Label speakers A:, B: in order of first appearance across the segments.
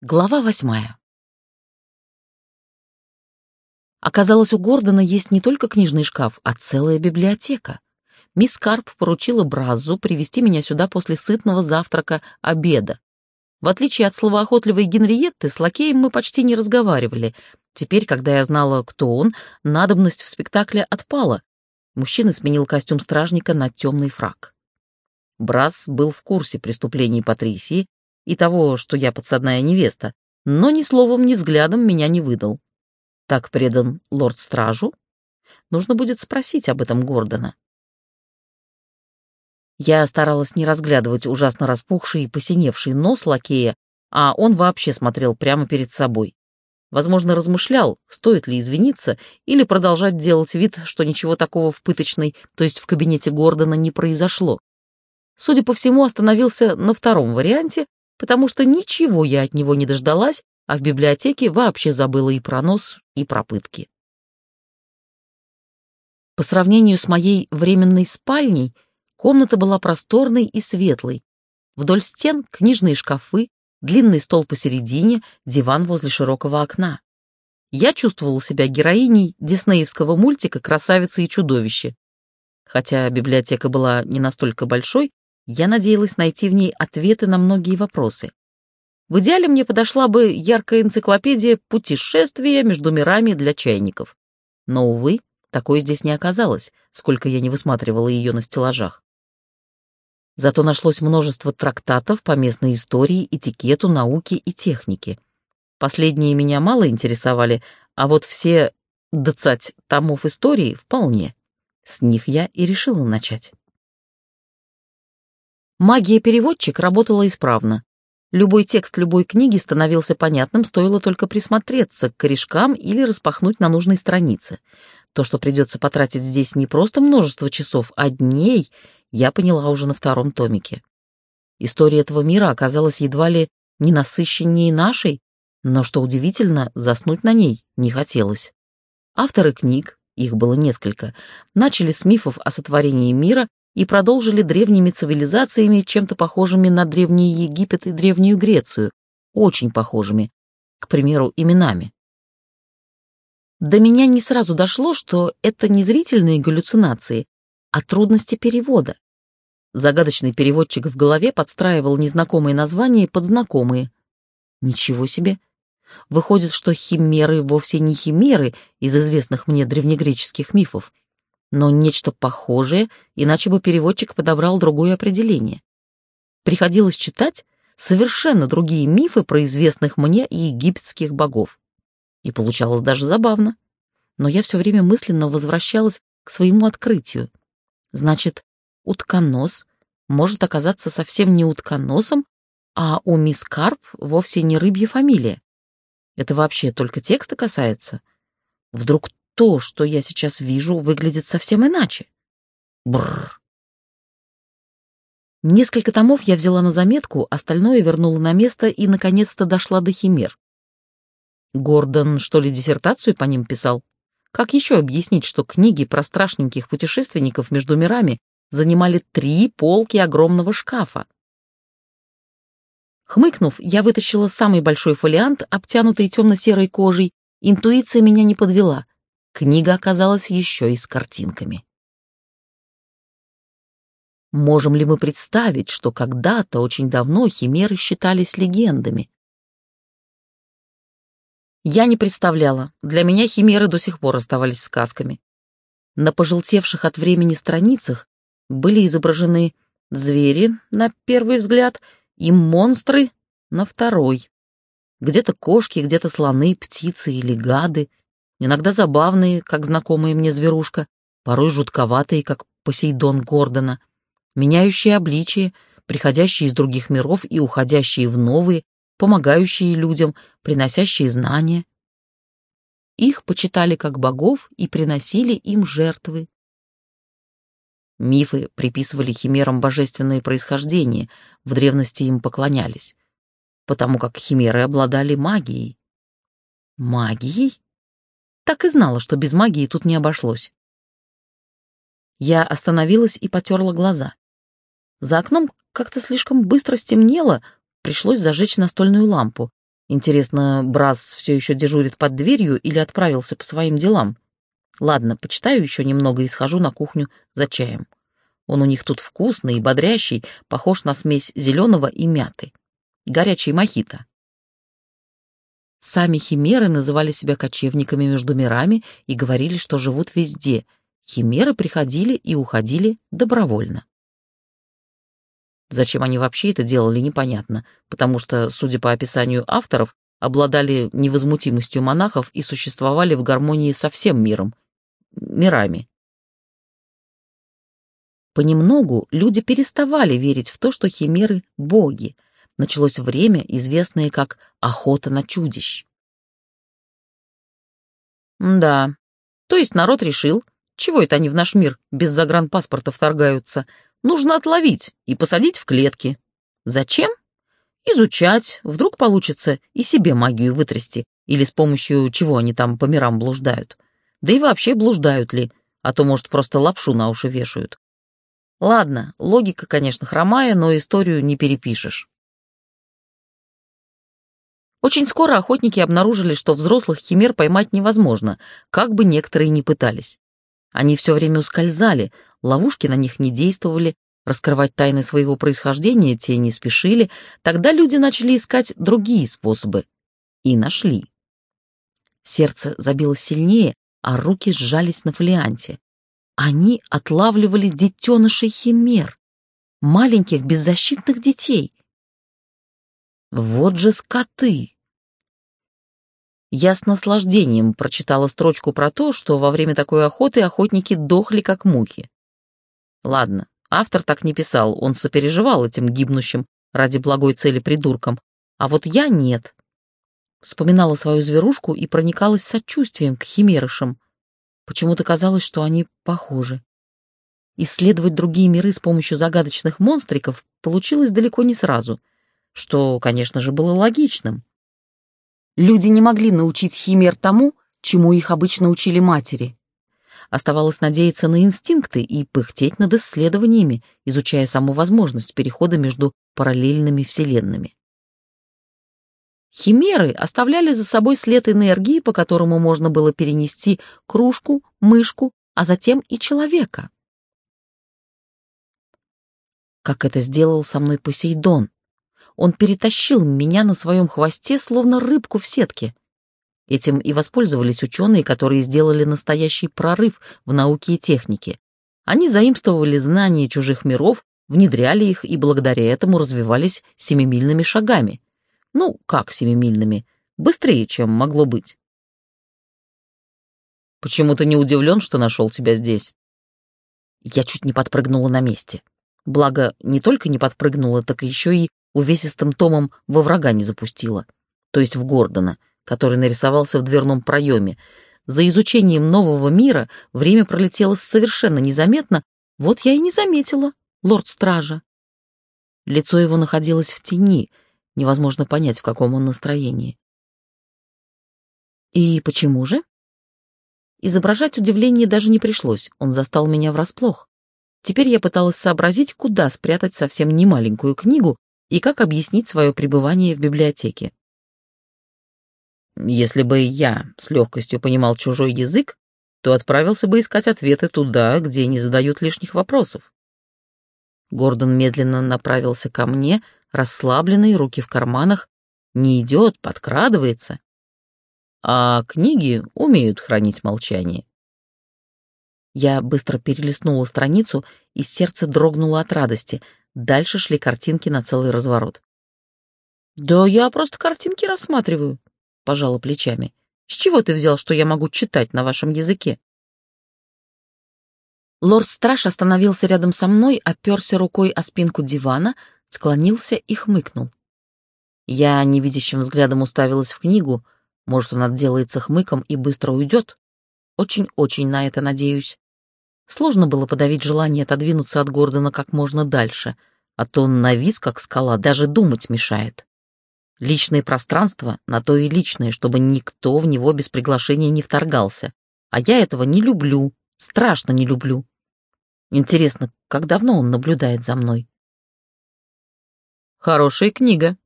A: Глава восьмая. Оказалось, у Гордона есть не только книжный шкаф, а целая библиотека. Мисс Карп поручила Бразу привести меня сюда после сытного завтрака обеда. В отличие от словоохотливой Генриетты, с лакеем мы почти не разговаривали. Теперь, когда я знала, кто он, надобность в спектакле отпала. Мужчина сменил костюм стражника на темный фраг. Браз был в курсе преступлений Патрисии и того, что я подсадная невеста, но ни словом, ни взглядом меня не выдал. Так предан лорд-стражу? Нужно будет спросить об этом Гордона. Я старалась не разглядывать ужасно распухший и посиневший нос лакея, а он вообще смотрел прямо перед собой. Возможно, размышлял, стоит ли извиниться или продолжать делать вид, что ничего такого в пыточной, то есть в кабинете Гордона, не произошло. Судя по всему, остановился на втором варианте, потому что ничего я от него не дождалась, а в библиотеке вообще забыла и про нос, и про пытки. По сравнению с моей временной спальней, комната была просторной и светлой. Вдоль стен книжные шкафы, длинный стол посередине, диван возле широкого окна. Я чувствовала себя героиней диснеевского мультика «Красавица и чудовище». Хотя библиотека была не настолько большой, я надеялась найти в ней ответы на многие вопросы. В идеале мне подошла бы яркая энциклопедия «Путешествия между мирами для чайников». Но, увы, такой здесь не оказалось, сколько я не высматривала ее на стеллажах. Зато нашлось множество трактатов по местной истории, этикету, науке и технике. Последние меня мало интересовали, а вот все двадцать томов истории вполне. С них я и решила начать. Магия-переводчик работала исправно. Любой текст любой книги становился понятным, стоило только присмотреться к корешкам или распахнуть на нужной странице. То, что придется потратить здесь не просто множество часов, а дней, я поняла уже на втором томике. История этого мира оказалась едва ли не насыщеннее нашей, но, что удивительно, заснуть на ней не хотелось. Авторы книг, их было несколько, начали с мифов о сотворении мира и продолжили древними цивилизациями, чем-то похожими на Древний Египет и Древнюю Грецию, очень похожими, к примеру, именами. До меня не сразу дошло, что это не зрительные галлюцинации, а трудности перевода. Загадочный переводчик в голове подстраивал незнакомые названия под знакомые. Ничего себе! Выходит, что химеры вовсе не химеры из известных мне древнегреческих мифов, но нечто похожее, иначе бы переводчик подобрал другое определение. Приходилось читать совершенно другие мифы про известных мне египетских богов. И получалось даже забавно. Но я все время мысленно возвращалась к своему открытию. Значит, утконос может оказаться совсем не утконосом, а у мисс Карп вовсе не рыбья фамилия. Это вообще только текста касается? Вдруг то, что я сейчас вижу, выглядит совсем иначе. Бррр. Несколько томов я взяла на заметку, остальное вернула на место и, наконец-то, дошла до химер. Гордон, что ли, диссертацию по ним писал? Как еще объяснить, что книги про страшненьких путешественников между мирами занимали три полки огромного шкафа? Хмыкнув, я вытащила самый большой фолиант, обтянутый темно-серой кожей. Интуиция меня не подвела. Книга оказалась еще и с картинками. Можем ли мы представить, что когда-то, очень давно, химеры считались легендами? Я не представляла. Для меня химеры до сих пор оставались сказками. На пожелтевших от времени страницах были изображены звери на первый взгляд и монстры на второй. Где-то кошки, где-то слоны, птицы или гады иногда забавные, как знакомая мне зверушка, порой жутковатые, как Посейдон Гордона, меняющие обличие, приходящие из других миров и уходящие в новые, помогающие людям, приносящие знания. Их почитали как богов и приносили им жертвы. Мифы приписывали химерам божественное происхождение, в древности им поклонялись, потому как химеры обладали магией. Магией? Так и знала, что без магии тут не обошлось. Я остановилась и потерла глаза. За окном как-то слишком быстро стемнело, пришлось зажечь настольную лампу. Интересно, Брас все еще дежурит под дверью или отправился по своим делам? Ладно, почитаю еще немного и схожу на кухню за чаем. Он у них тут вкусный и бодрящий, похож на смесь зеленого и мяты. Горячий мохито. Сами химеры называли себя кочевниками между мирами и говорили, что живут везде. Химеры приходили и уходили добровольно. Зачем они вообще это делали, непонятно, потому что, судя по описанию авторов, обладали невозмутимостью монахов и существовали в гармонии со всем миром, мирами. Понемногу люди переставали верить в то, что химеры — боги. Началось время, известное как «охота на чудищ». Да, то есть народ решил, чего это они в наш мир без загранпаспорта вторгаются, нужно отловить и посадить в клетки. Зачем? Изучать, вдруг получится и себе магию вытрясти, или с помощью чего они там по мирам блуждают. Да и вообще блуждают ли, а то, может, просто лапшу на уши вешают. Ладно, логика, конечно, хромая, но историю не перепишешь. Очень скоро охотники обнаружили, что взрослых химер поймать невозможно, как бы некоторые ни пытались. Они все время ускользали, ловушки на них не действовали, раскрывать тайны своего происхождения те не спешили, тогда люди начали искать другие способы. И нашли. Сердце забилось сильнее, а руки сжались на фолианте. Они отлавливали детенышей химер, маленьких беззащитных детей. Вот же скоты! Я с наслаждением прочитала строчку про то, что во время такой охоты охотники дохли как мухи. Ладно, автор так не писал, он сопереживал этим гибнущим ради благой цели придуркам, а вот я нет. Вспоминала свою зверушку и проникалась сочувствием к химерышам. Почему-то казалось, что они похожи. Исследовать другие миры с помощью загадочных монстриков получилось далеко не сразу, что, конечно же, было логичным. Люди не могли научить химер тому, чему их обычно учили матери. Оставалось надеяться на инстинкты и пыхтеть над исследованиями, изучая саму возможность перехода между параллельными вселенными. Химеры оставляли за собой след энергии, по которому можно было перенести кружку, мышку, а затем и человека. Как это сделал со мной Посейдон, он перетащил меня на своем хвосте, словно рыбку в сетке. Этим и воспользовались ученые, которые сделали настоящий прорыв в науке и технике. Они заимствовали знания чужих миров, внедряли их и благодаря этому развивались семимильными шагами. Ну, как семимильными? Быстрее, чем могло быть. «Почему ты не удивлен, что нашел тебя здесь?» Я чуть не подпрыгнула на месте. Благо, не только не подпрыгнула, так еще и увесистым томом во врага не запустила, то есть в Гордона, который нарисовался в дверном проеме. За изучением нового мира время пролетело совершенно незаметно, вот я и не заметила, лорд-стража. Лицо его находилось в тени, невозможно понять, в каком он настроении. И почему же? Изображать удивление даже не пришлось, он застал меня врасплох. Теперь я пыталась сообразить, куда спрятать совсем немаленькую книгу, и как объяснить свое пребывание в библиотеке. Если бы я с легкостью понимал чужой язык, то отправился бы искать ответы туда, где не задают лишних вопросов. Гордон медленно направился ко мне, расслабленный, руки в карманах, не идет, подкрадывается. А книги умеют хранить молчание. Я быстро перелистнула страницу, и сердце дрогнуло от радости. Дальше шли картинки на целый разворот. «Да я просто картинки рассматриваю», — пожала плечами. «С чего ты взял, что я могу читать на вашем языке?» Лорд-страж остановился рядом со мной, оперся рукой о спинку дивана, склонился и хмыкнул. Я невидящим взглядом уставилась в книгу. Может, он отделается хмыком и быстро уйдет? Очень-очень на это надеюсь. Сложно было подавить желание отодвинуться от Гордона как можно дальше, а то он навис, как скала, даже думать мешает. Личное пространство на то и личное, чтобы никто в него без приглашения не вторгался. А я этого не люблю, страшно не люблю. Интересно, как давно он наблюдает за мной? «Хорошая книга»,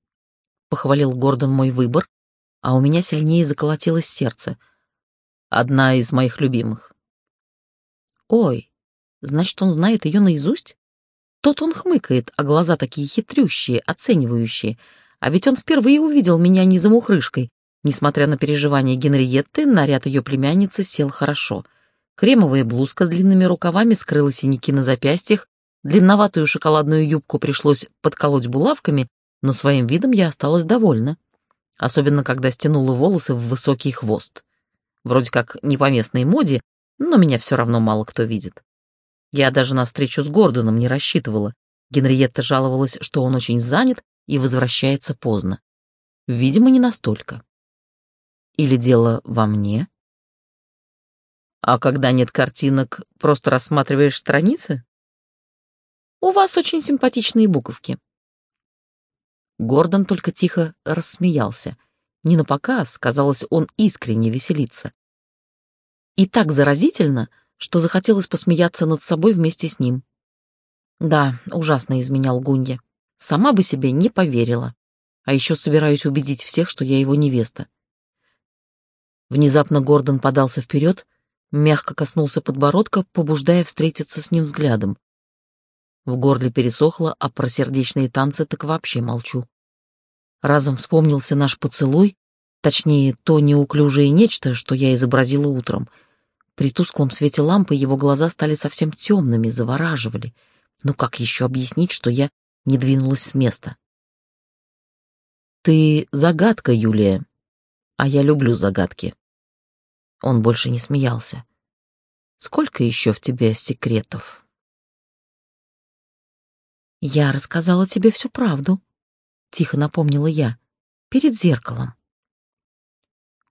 A: похвалил Гордон мой выбор, а у меня сильнее заколотилось сердце. Одна из моих любимых. Ой, значит, он знает ее наизусть? Тот он хмыкает, а глаза такие хитрющие, оценивающие. А ведь он впервые увидел меня не замухрышкой. Несмотря на переживания Генриетты, наряд ее племянницы сел хорошо. Кремовая блузка с длинными рукавами скрыла синяки на запястьях, длинноватую шоколадную юбку пришлось подколоть булавками, но своим видом я осталась довольна. Особенно, когда стянула волосы в высокий хвост. Вроде как не по местной моде, но меня все равно мало кто видит. Я даже на встречу с Гордоном не рассчитывала. Генриетта жаловалась, что он очень занят и возвращается поздно. Видимо, не настолько. Или дело во мне? А когда нет картинок, просто рассматриваешь страницы? У вас очень симпатичные буковки. Гордон только тихо рассмеялся. Не на показ, казалось, он искренне веселится. И так заразительно, что захотелось посмеяться над собой вместе с ним. Да, ужасно изменял Гунья. Сама бы себе не поверила. А еще собираюсь убедить всех, что я его невеста. Внезапно Гордон подался вперед, мягко коснулся подбородка, побуждая встретиться с ним взглядом. В горле пересохло, а про сердечные танцы так вообще молчу. Разом вспомнился наш поцелуй, точнее, то неуклюжее нечто, что я изобразила утром — при тусклом свете лампы его глаза стали совсем темными, завораживали. Ну как еще объяснить, что я не двинулась с места? «Ты загадка, Юлия, а я люблю загадки». Он больше не смеялся. «Сколько еще в тебе секретов?» «Я рассказала тебе всю правду», — тихо напомнила я, — «перед зеркалом».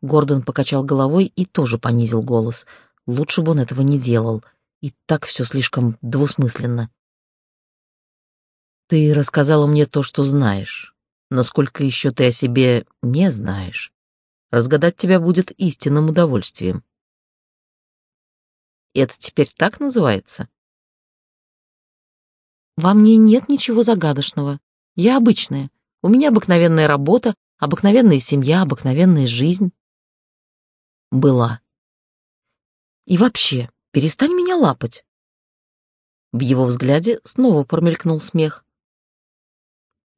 A: Гордон покачал головой и тоже понизил голос — Лучше бы он этого не делал. И так все слишком двусмысленно. Ты рассказала мне то, что знаешь. Но сколько еще ты о себе не знаешь, разгадать тебя будет истинным удовольствием. Это теперь так называется? Во мне нет ничего загадочного. Я обычная. У меня обыкновенная работа, обыкновенная семья, обыкновенная жизнь. Была. И вообще, перестань меня лапать. В его взгляде снова промелькнул смех.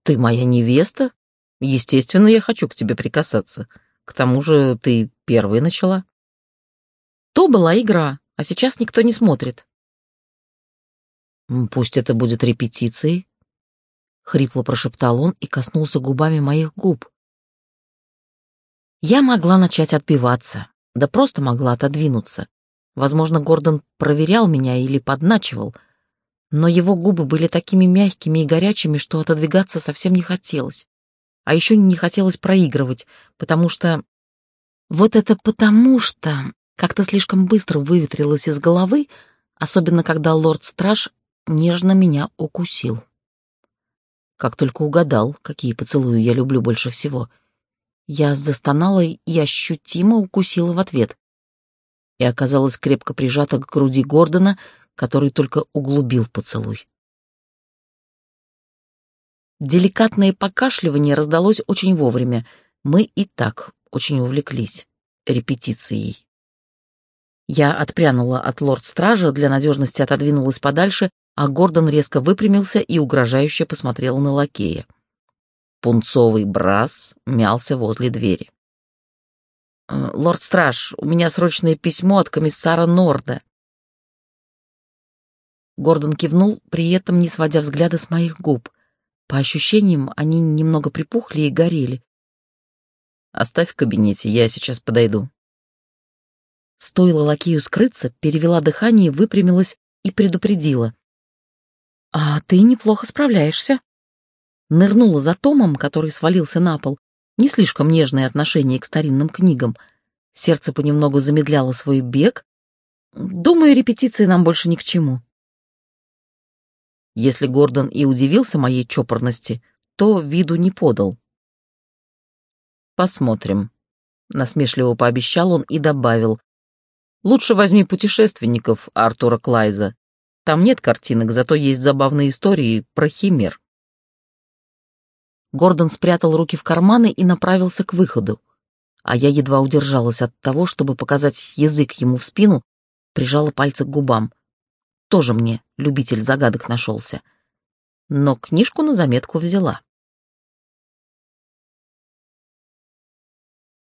A: Ты моя невеста? Естественно, я хочу к тебе прикасаться. К тому же ты первой начала. То была игра, а сейчас никто не смотрит. Пусть это будет репетицией. Хрипло прошептал он и коснулся губами моих губ. Я могла начать отбиваться, да просто могла отодвинуться. Возможно, Гордон проверял меня или подначивал, но его губы были такими мягкими и горячими, что отодвигаться совсем не хотелось. А еще не хотелось проигрывать, потому что... Вот это потому что как-то слишком быстро выветрилось из головы, особенно когда лорд-страж нежно меня укусил. Как только угадал, какие поцелуи я люблю больше всего. Я застонала и ощутимо укусила в ответ и оказалась крепко прижата к груди Гордона, который только углубил поцелуй. Деликатное покашливание раздалось очень вовремя. Мы и так очень увлеклись репетицией. Я отпрянула от лорд-стража, для надежности отодвинулась подальше, а Гордон резко выпрямился и угрожающе посмотрел на лакея. Пунцовый брас мялся возле двери. Э, «Лорд-страж, у меня срочное письмо от комиссара Норда». Гордон кивнул, при этом не сводя взгляда с моих губ. По ощущениям, они немного припухли и горели. «Оставь в кабинете, я сейчас подойду». Стоило лакею скрыться, перевела дыхание, выпрямилась и предупредила. «А ты неплохо справляешься». Нырнула за Томом, который свалился на пол, не слишком нежное отношение к старинным книгам. Сердце понемногу замедляло свой бег. Думаю, репетиции нам больше ни к чему. Если Гордон и удивился моей чопорности, то виду не подал. «Посмотрим», — насмешливо пообещал он и добавил. «Лучше возьми путешественников Артура Клайза. Там нет картинок, зато есть забавные истории про химер». Гордон спрятал руки в карманы и направился к выходу. А я едва удержалась от того, чтобы показать язык ему в спину, прижала пальцы к губам. Тоже мне любитель загадок нашелся. Но книжку на заметку взяла.